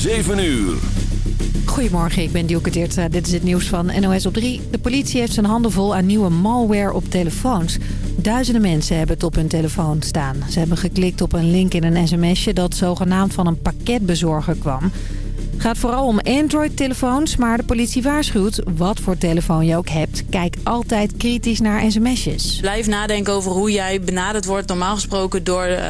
7 uur. Goedemorgen, ik ben Dielke Teertstra. Dit is het nieuws van NOS op 3. De politie heeft zijn handen vol aan nieuwe malware op telefoons. Duizenden mensen hebben het op hun telefoon staan. Ze hebben geklikt op een link in een sms'je dat zogenaamd van een pakketbezorger kwam. Het gaat vooral om Android-telefoons, maar de politie waarschuwt... wat voor telefoon je ook hebt, kijk altijd kritisch naar sms'jes. Blijf nadenken over hoe jij benaderd wordt normaal gesproken door uh,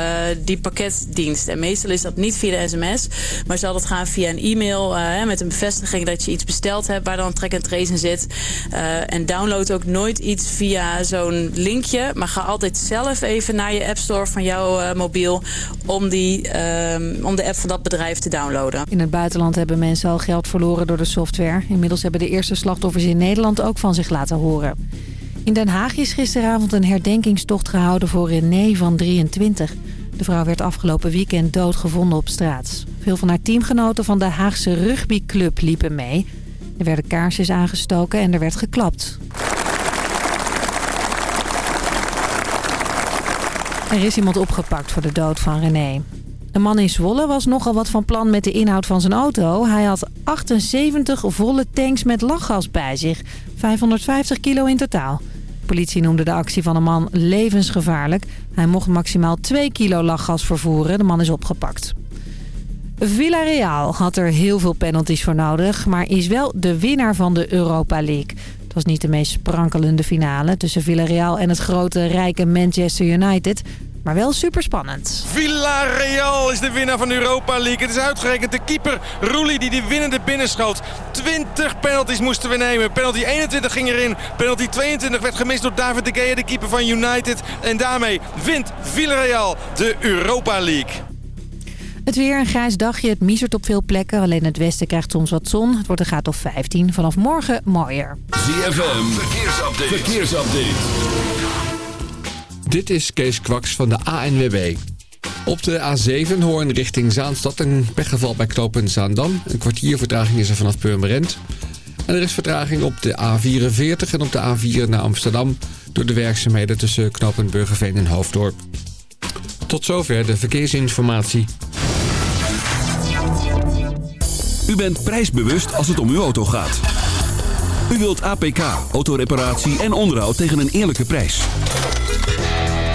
die pakketdienst. En meestal is dat niet via de sms, maar zal dat gaan via een e-mail... Uh, met een bevestiging dat je iets besteld hebt waar dan track and trace in zit. Uh, en download ook nooit iets via zo'n linkje, maar ga altijd zelf even naar je App Store van jouw mobiel... Om, die, om de app van dat bedrijf te downloaden. In het buitenland hebben mensen al geld verloren door de software. Inmiddels hebben de eerste slachtoffers in Nederland ook van zich laten horen. In Den Haag is gisteravond een herdenkingstocht gehouden voor René van 23. De vrouw werd afgelopen weekend doodgevonden op straat. Veel van haar teamgenoten van de Haagse rugbyclub liepen mee. Er werden kaarsjes aangestoken en er werd geklapt. Er is iemand opgepakt voor de dood van René. De man in Zwolle was nogal wat van plan met de inhoud van zijn auto. Hij had 78 volle tanks met lachgas bij zich. 550 kilo in totaal. De politie noemde de actie van de man levensgevaarlijk. Hij mocht maximaal 2 kilo lachgas vervoeren. De man is opgepakt. Villarreal had er heel veel penalties voor nodig... maar is wel de winnaar van de Europa League. Het was niet de meest sprankelende finale tussen Villarreal en het grote rijke Manchester United... Maar wel super spannend. Villarreal is de winnaar van de Europa League. Het is uitgerekend de keeper Roelie die de winnende binnenschoot. 20 penalties moesten we nemen. Penalty 21 ging erin. Penalty 22 werd gemist door David de Gea, de keeper van United. En daarmee wint Villarreal de Europa League. Het weer een grijs dagje. Het miezert op veel plekken. Alleen het westen krijgt soms wat zon. Het wordt een graad of 15. Vanaf morgen mooier. ZFM. Verkeersupdate. Verkeersupdate. Dit is Kees Kwaks van de ANWB. Op de A7 Hoorn richting Zaanstad een pechgeval bij knooppunt Zaandam. Een kwartier vertraging is er vanaf Purmerend. En er is vertraging op de A44 en op de A4 naar Amsterdam... door de werkzaamheden tussen knooppunt Burgerveen en Hoofddorp. Tot zover de verkeersinformatie. U bent prijsbewust als het om uw auto gaat. U wilt APK, autoreparatie en onderhoud tegen een eerlijke prijs.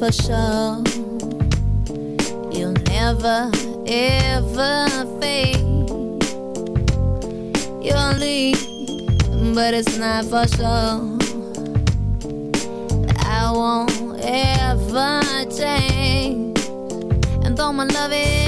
For sure. You'll never, ever fade. You'll leave, but it's not for sure. I won't ever change. And though my love is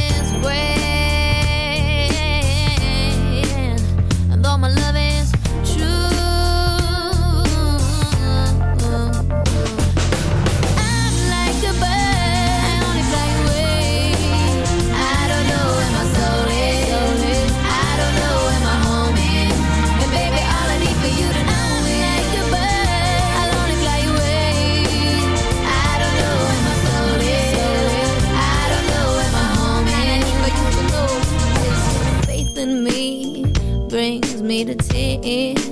in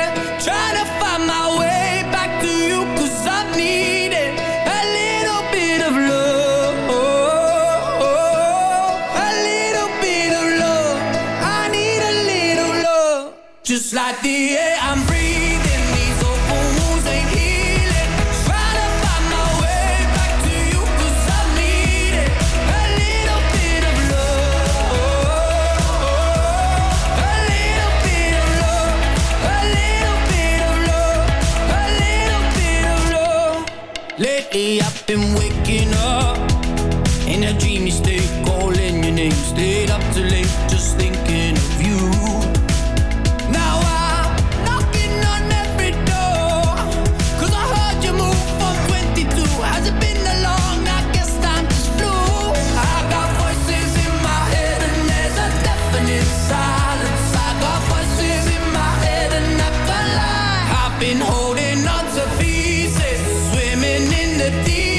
the deep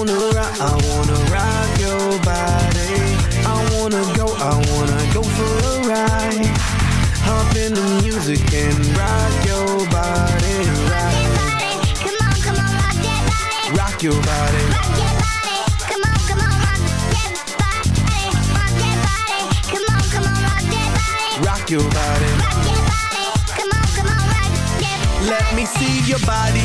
wanna rock, I wanna rock your body. I wanna go, I wanna go for a ride. Hop in the music and rock your body. Rock, your body, come on, come on, rock that body. Rock your body. Rock your body, come on, come on, rock that body. Come on, come on, rock that body. Rock your body. Rock your body, come on, come on, rock that body. Let me see your body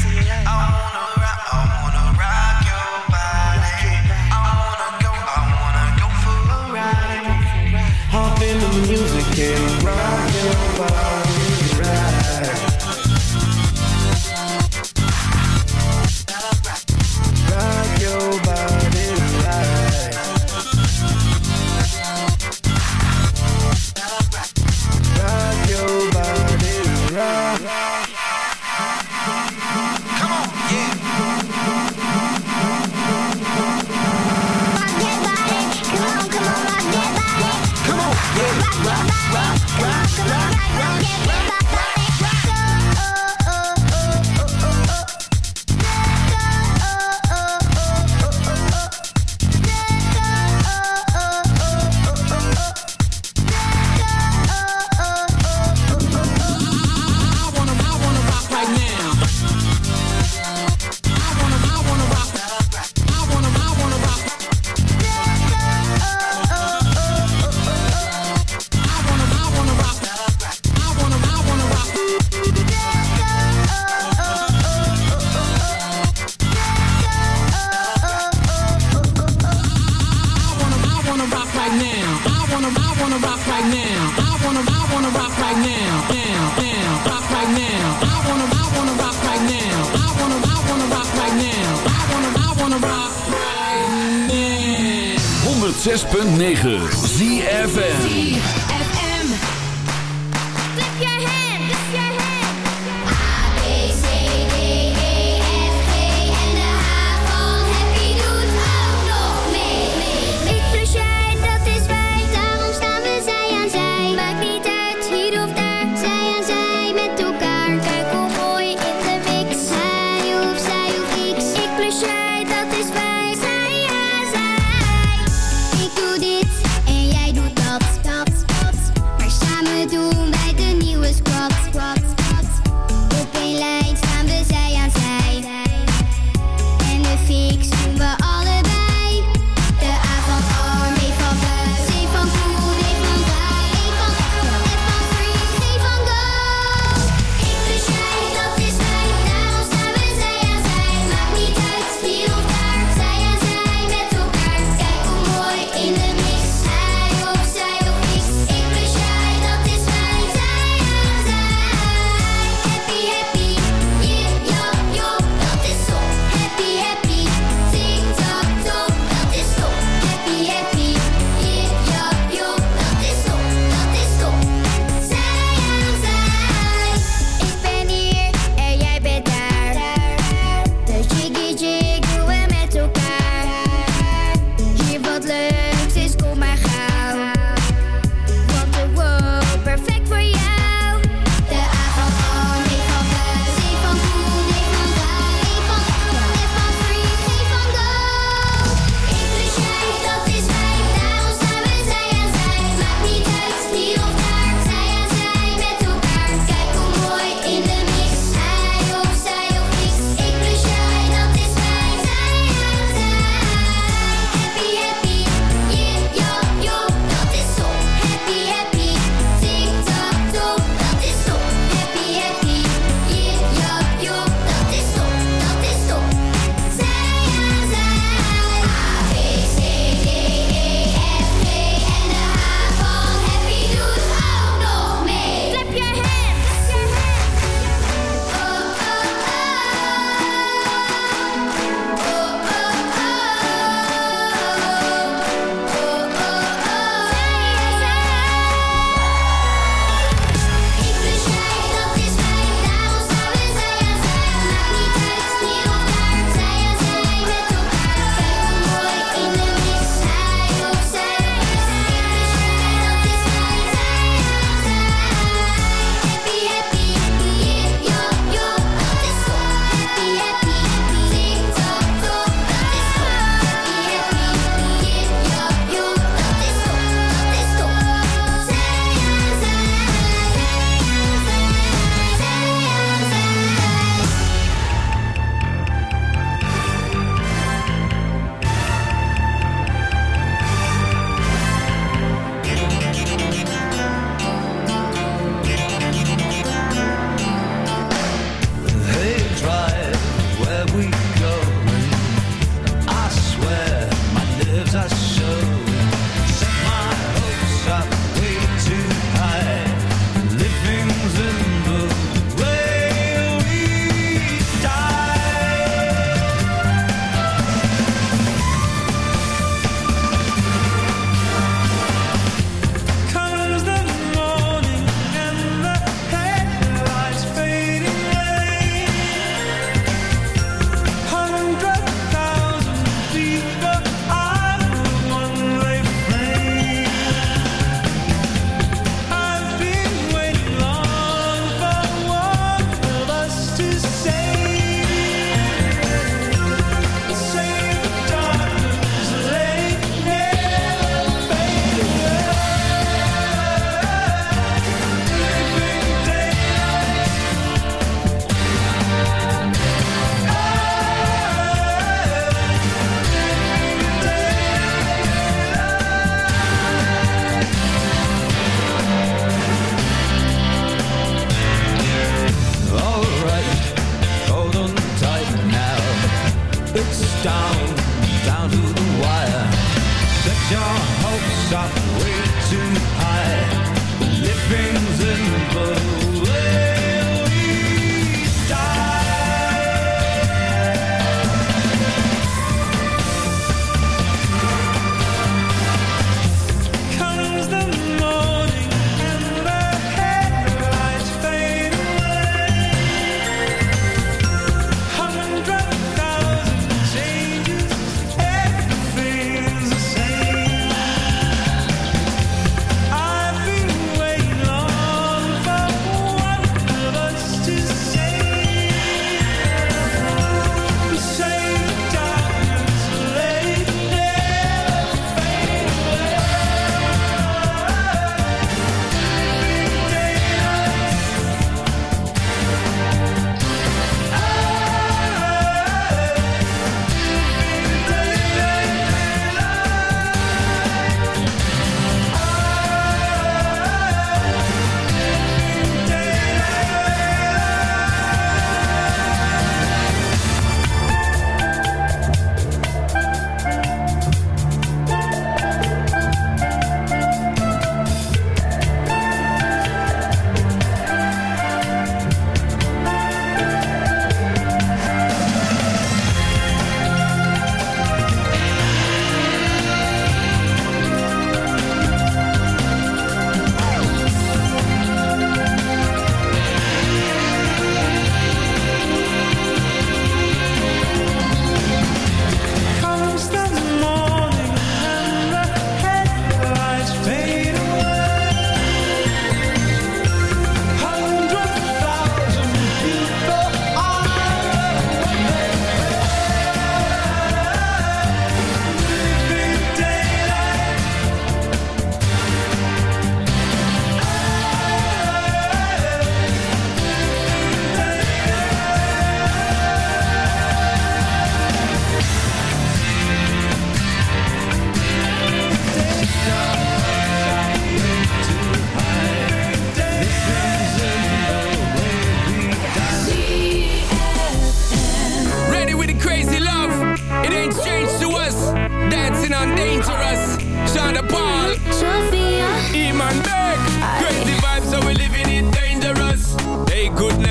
106.9 ZFM.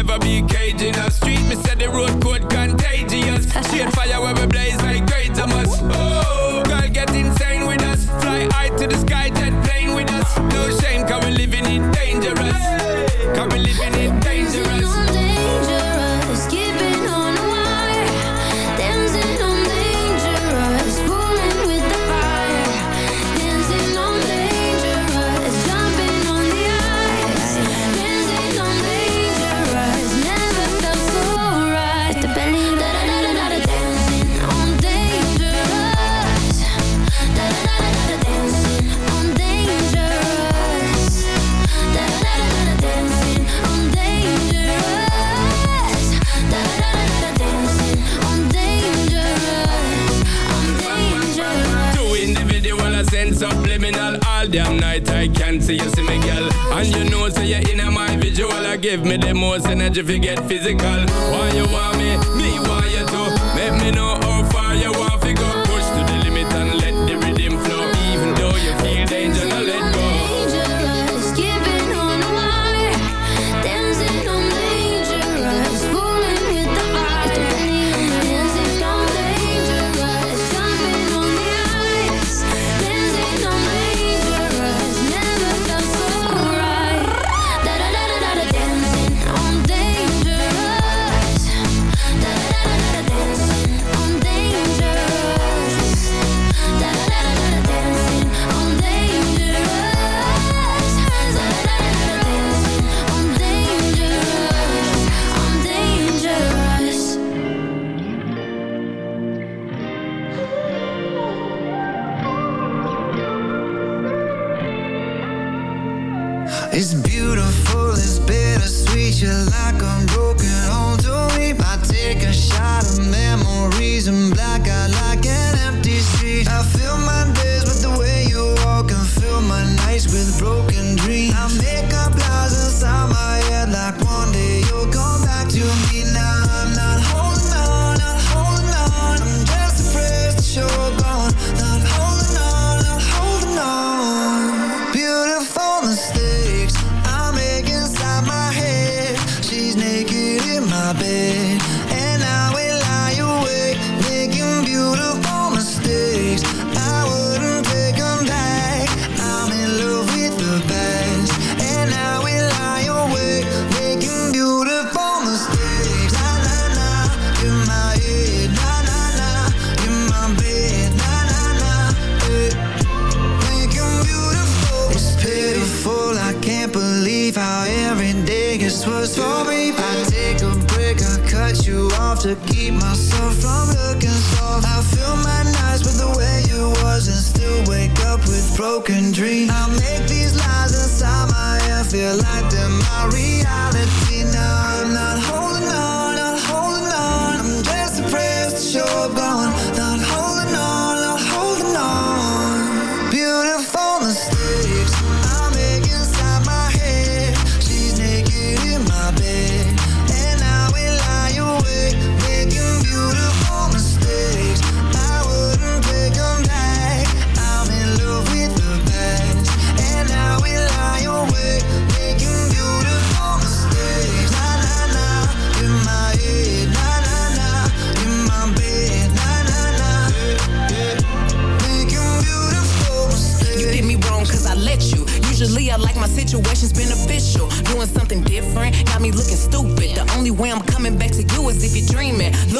never be caged in us. Street, me said the road code contagious. Shade fire where we blaze like grades. Oh, girl, get insane with us. Fly high to the sky, jet plane with us. No shame, cause we living in dangerous. Cause we living in. dangerous. can see you see me girl. And you know say you're in my visual. I give me the most energy if you get physical. Why you want me, me want you too Make me know It's beautiful, it's bittersweet. You're like a broken home to me. I take a shot of memories and black out like an empty street. I fill my days with the way you walk and fill my nights with broken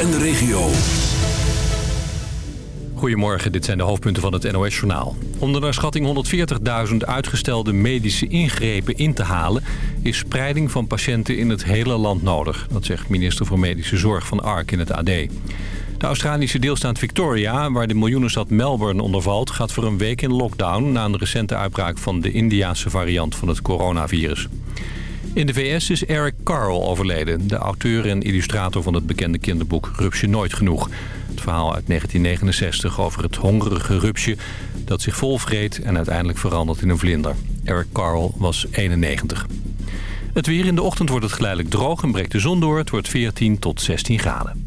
en de regio. Goedemorgen, dit zijn de hoofdpunten van het NOS-journaal. Om er naar schatting 140.000 uitgestelde medische ingrepen in te halen... is spreiding van patiënten in het hele land nodig. Dat zegt minister voor Medische Zorg van ARK in het AD. De Australische deelstaat Victoria, waar de miljoenenstad Melbourne onder valt... gaat voor een week in lockdown na een recente uitbraak van de Indiase variant van het coronavirus. In de VS is Eric Carle overleden, de auteur en illustrator van het bekende kinderboek Rupsje Nooit Genoeg. Het verhaal uit 1969 over het hongerige rupsje dat zich volvreet en uiteindelijk verandert in een vlinder. Eric Carle was 91. Het weer in de ochtend wordt het geleidelijk droog en breekt de zon door. Het wordt 14 tot 16 graden.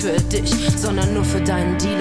für dich, sondern nur für deinen Deal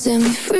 Set me free